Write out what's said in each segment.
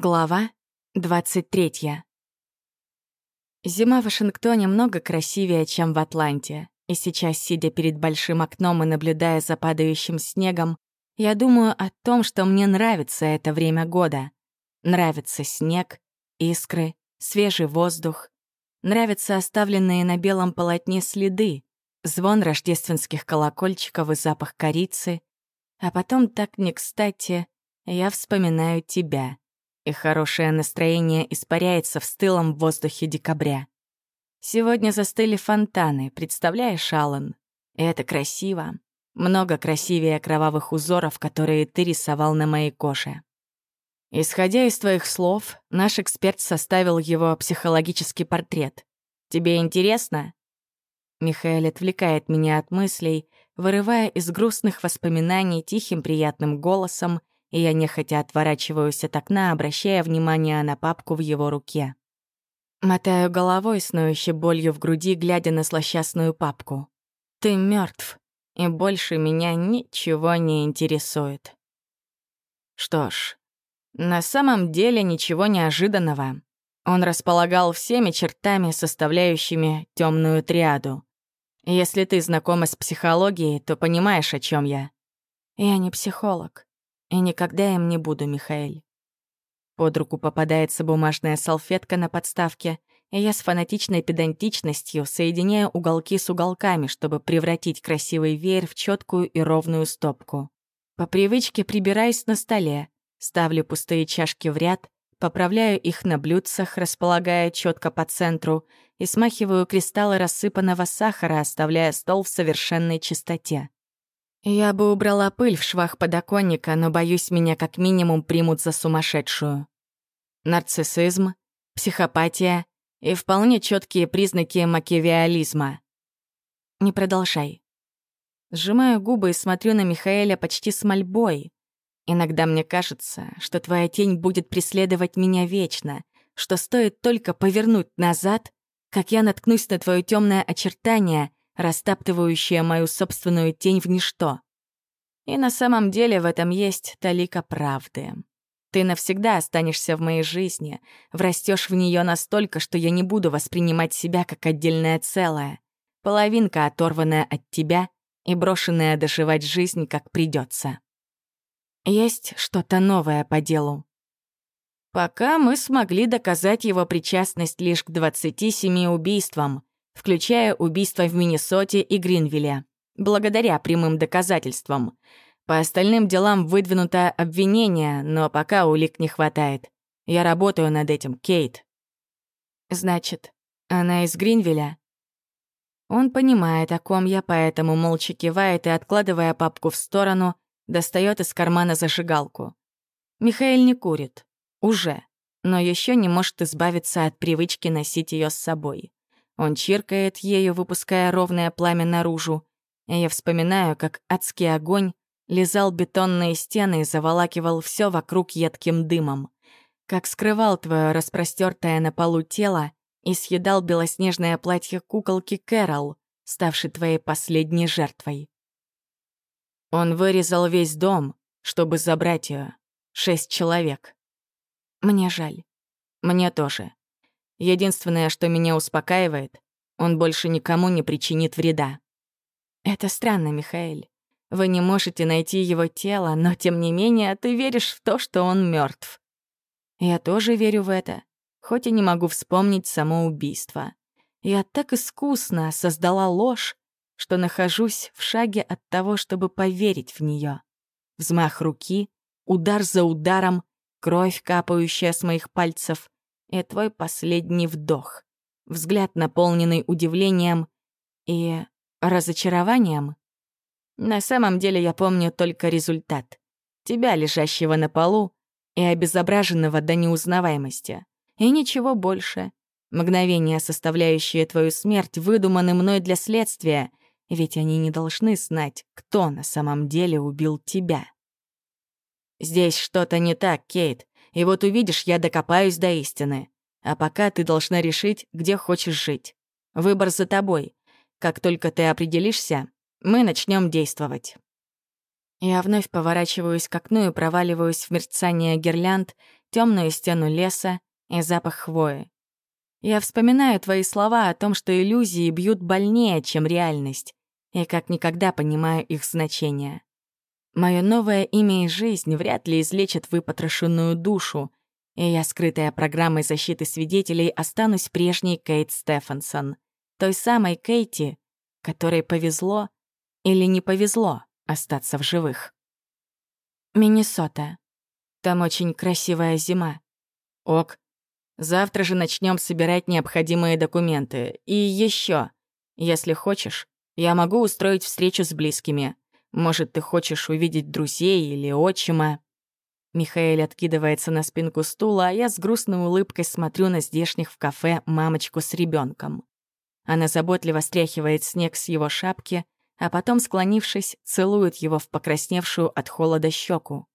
Глава 23. Зима в Вашингтоне много красивее, чем в Атланте. И сейчас, сидя перед большим окном и наблюдая за падающим снегом, я думаю о том, что мне нравится это время года. Нравится снег, искры, свежий воздух. Нравятся оставленные на белом полотне следы, звон рождественских колокольчиков и запах корицы. А потом так не кстати я вспоминаю тебя и хорошее настроение испаряется в стылом воздухе декабря. Сегодня застыли фонтаны, представляешь, Аллан? Это красиво. Много красивее кровавых узоров, которые ты рисовал на моей коже. Исходя из твоих слов, наш эксперт составил его психологический портрет. Тебе интересно? Михаил отвлекает меня от мыслей, вырывая из грустных воспоминаний тихим приятным голосом и я нехотя отворачиваюсь от окна, обращая внимание на папку в его руке. Мотаю головой, снующей болью в груди, глядя на злосчастную папку. «Ты мертв, и больше меня ничего не интересует». Что ж, на самом деле ничего неожиданного. Он располагал всеми чертами, составляющими темную триаду. Если ты знакома с психологией, то понимаешь, о чем я. Я не психолог. И никогда им не буду, Михаэль. Под руку попадается бумажная салфетка на подставке, и я с фанатичной педантичностью соединяю уголки с уголками, чтобы превратить красивый веер в четкую и ровную стопку. По привычке прибираюсь на столе, ставлю пустые чашки в ряд, поправляю их на блюдцах, располагая четко по центру, и смахиваю кристаллы рассыпанного сахара, оставляя стол в совершенной чистоте. Я бы убрала пыль в швах подоконника, но, боюсь, меня как минимум примут за сумасшедшую. Нарциссизм, психопатия и вполне четкие признаки макиавиализма. Не продолжай. Сжимаю губы и смотрю на Михаэля почти с мольбой. Иногда мне кажется, что твоя тень будет преследовать меня вечно, что стоит только повернуть назад, как я наткнусь на твое темное очертание растаптывающая мою собственную тень в ничто. И на самом деле в этом есть талика правды. Ты навсегда останешься в моей жизни, врастешь в нее настолько, что я не буду воспринимать себя как отдельное целое, половинка, оторванная от тебя и брошенная доживать жизнь, как придется. Есть что-то новое по делу. Пока мы смогли доказать его причастность лишь к 27 убийствам, включая убийства в Миннесоте и Гринвилле, благодаря прямым доказательствам. По остальным делам выдвинуто обвинение, но пока улик не хватает. Я работаю над этим, Кейт. Значит, она из Гринвилля? Он понимает, о ком я, поэтому молча кивает и, откладывая папку в сторону, достает из кармана зажигалку. Михаил не курит. Уже. Но еще не может избавиться от привычки носить ее с собой. Он чиркает ею, выпуская ровное пламя наружу. И я вспоминаю, как адский огонь лизал бетонные стены и заволакивал все вокруг едким дымом. Как скрывал твое распростертое на полу тело и съедал белоснежное платье куколки Кэрол, ставшей твоей последней жертвой. Он вырезал весь дом, чтобы забрать ее. Шесть человек. Мне жаль. Мне тоже. Единственное, что меня успокаивает, он больше никому не причинит вреда. Это странно, Михаил. Вы не можете найти его тело, но тем не менее ты веришь в то, что он мертв. Я тоже верю в это, хоть и не могу вспомнить само убийство. Я так искусно создала ложь, что нахожусь в шаге от того, чтобы поверить в нее. Взмах руки, удар за ударом, кровь, капающая с моих пальцев, и твой последний вдох. Взгляд, наполненный удивлением и разочарованием. На самом деле я помню только результат. Тебя, лежащего на полу, и обезображенного до неузнаваемости. И ничего больше. Мгновения, составляющие твою смерть, выдуманы мной для следствия, ведь они не должны знать, кто на самом деле убил тебя. Здесь что-то не так, Кейт. И вот увидишь, я докопаюсь до истины. А пока ты должна решить, где хочешь жить. Выбор за тобой. Как только ты определишься, мы начнем действовать. Я вновь поворачиваюсь к окну и проваливаюсь в мерцание гирлянд, темную стену леса и запах хвои. Я вспоминаю твои слова о том, что иллюзии бьют больнее, чем реальность, и как никогда понимаю их значение. Мое новое имя и жизнь вряд ли излечат выпотрошенную душу, и я, скрытая программой защиты свидетелей, останусь прежней Кейт Стефансон, той самой Кейти, которой повезло или не повезло остаться в живых. Миннесота. Там очень красивая зима. Ок. Завтра же начнем собирать необходимые документы. И еще, если хочешь, я могу устроить встречу с близкими. Может, ты хочешь увидеть друзей или отчима?» Михаил откидывается на спинку стула, а я с грустной улыбкой смотрю на здешних в кафе мамочку с ребенком. Она заботливо стряхивает снег с его шапки, а потом, склонившись, целует его в покрасневшую от холода щеку.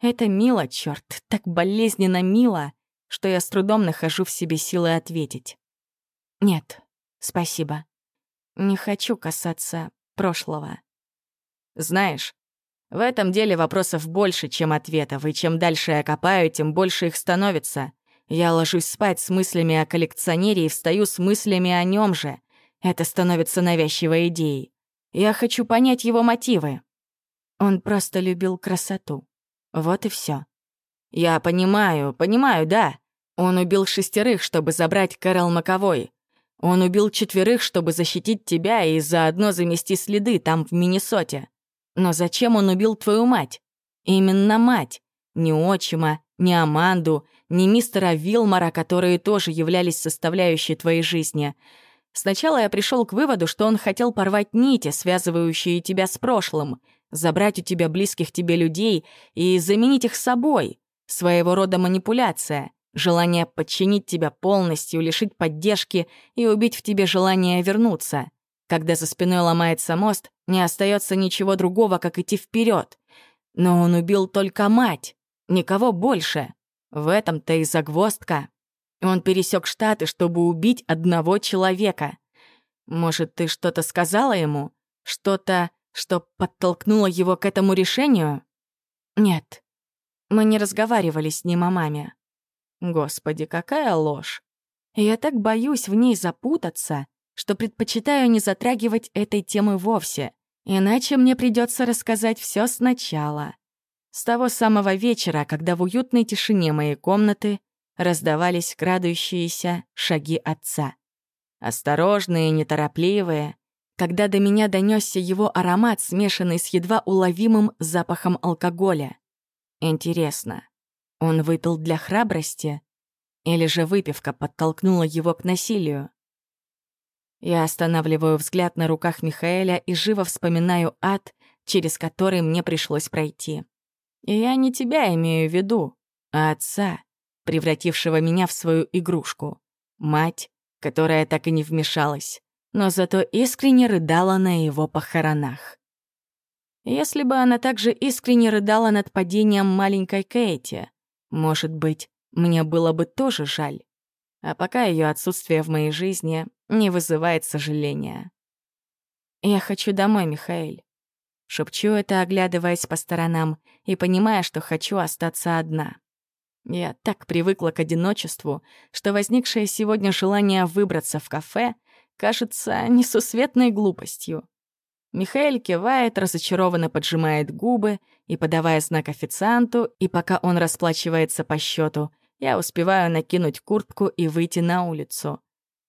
Это мило, черт, так болезненно мило, что я с трудом нахожу в себе силы ответить. Нет, спасибо. Не хочу касаться прошлого. Знаешь, в этом деле вопросов больше, чем ответов, и чем дальше я копаю, тем больше их становится. Я ложусь спать с мыслями о коллекционере и встаю с мыслями о нем же. Это становится навязчивой идеей. Я хочу понять его мотивы. Он просто любил красоту. Вот и все. Я понимаю, понимаю, да. Он убил шестерых, чтобы забрать Кэрол Маковой. Он убил четверых, чтобы защитить тебя и заодно замести следы там, в Миннесоте. Но зачем он убил твою мать? Именно мать. Не отчима, не Аманду, не мистера Вилмора, которые тоже являлись составляющей твоей жизни. Сначала я пришел к выводу, что он хотел порвать нити, связывающие тебя с прошлым, забрать у тебя близких тебе людей и заменить их собой. Своего рода манипуляция, желание подчинить тебя полностью, лишить поддержки и убить в тебе желание вернуться. Когда за спиной ломается мост, не остается ничего другого, как идти вперед. Но он убил только мать, никого больше. В этом-то и загвоздка. Он пересек Штаты, чтобы убить одного человека. Может, ты что-то сказала ему? Что-то, что подтолкнуло его к этому решению? Нет. Мы не разговаривали с ним о маме. Господи, какая ложь. Я так боюсь в ней запутаться, что предпочитаю не затрагивать этой темы вовсе, иначе мне придется рассказать все сначала. С того самого вечера, когда в уютной тишине моей комнаты раздавались крадущиеся шаги отца. Осторожные, неторопливые, когда до меня донесся его аромат, смешанный с едва уловимым запахом алкоголя. Интересно, он выпил для храбрости? Или же выпивка подтолкнула его к насилию? Я останавливаю взгляд на руках Михаэля и живо вспоминаю ад, через который мне пришлось пройти. И я не тебя имею в виду, а отца, превратившего меня в свою игрушку. Мать, которая так и не вмешалась, но зато искренне рыдала на его похоронах. Если бы она также искренне рыдала над падением маленькой Кейти, может быть, мне было бы тоже жаль. А пока ее отсутствие в моей жизни не вызывает сожаления. «Я хочу домой, Михаэль». Шепчу это, оглядываясь по сторонам и понимая, что хочу остаться одна. Я так привыкла к одиночеству, что возникшее сегодня желание выбраться в кафе кажется несусветной глупостью. Михаил кивает, разочарованно поджимает губы и, подавая знак официанту, и пока он расплачивается по счету, я успеваю накинуть куртку и выйти на улицу.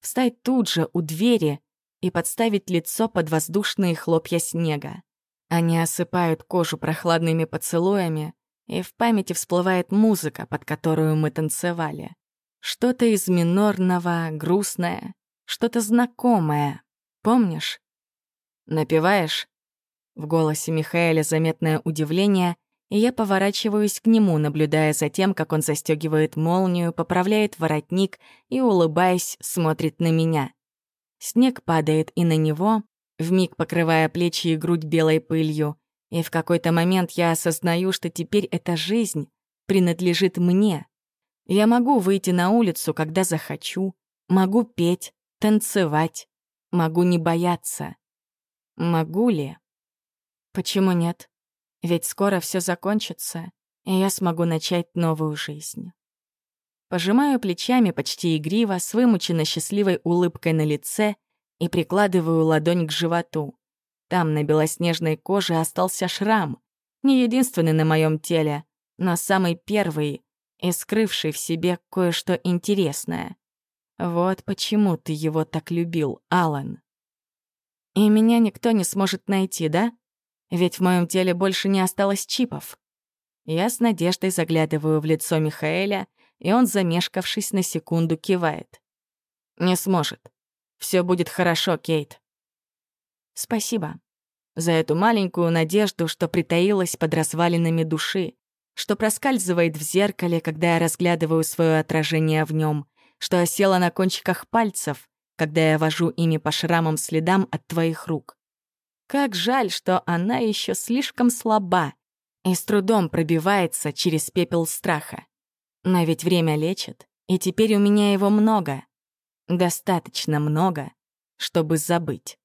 Встать тут же у двери и подставить лицо под воздушные хлопья снега. Они осыпают кожу прохладными поцелуями, и в памяти всплывает музыка, под которую мы танцевали. Что-то из минорного, грустное, что-то знакомое. Помнишь? Напеваешь? В голосе Михаэля заметное удивление, и я поворачиваюсь к нему, наблюдая за тем, как он застегивает молнию, поправляет воротник и, улыбаясь, смотрит на меня. Снег падает и на него, вмиг покрывая плечи и грудь белой пылью, и в какой-то момент я осознаю, что теперь эта жизнь принадлежит мне. Я могу выйти на улицу, когда захочу, могу петь, танцевать, могу не бояться. Могу ли? Почему нет? Ведь скоро все закончится, и я смогу начать новую жизнь. Пожимаю плечами почти игриво, с вымученно счастливой улыбкой на лице и прикладываю ладонь к животу. Там на белоснежной коже остался шрам, не единственный на моем теле, но самый первый и скрывший в себе кое-что интересное. Вот почему ты его так любил, Алан. И меня никто не сможет найти, да? Ведь в моем теле больше не осталось чипов. Я с надеждой заглядываю в лицо Михаэля, и он, замешкавшись на секунду, кивает. «Не сможет. Все будет хорошо, Кейт». «Спасибо за эту маленькую надежду, что притаилась под развалинами души, что проскальзывает в зеркале, когда я разглядываю свое отражение в нем, что осела на кончиках пальцев, когда я вожу ими по шрамам следам от твоих рук. Как жаль, что она еще слишком слаба и с трудом пробивается через пепел страха. Но ведь время лечит, и теперь у меня его много. Достаточно много, чтобы забыть.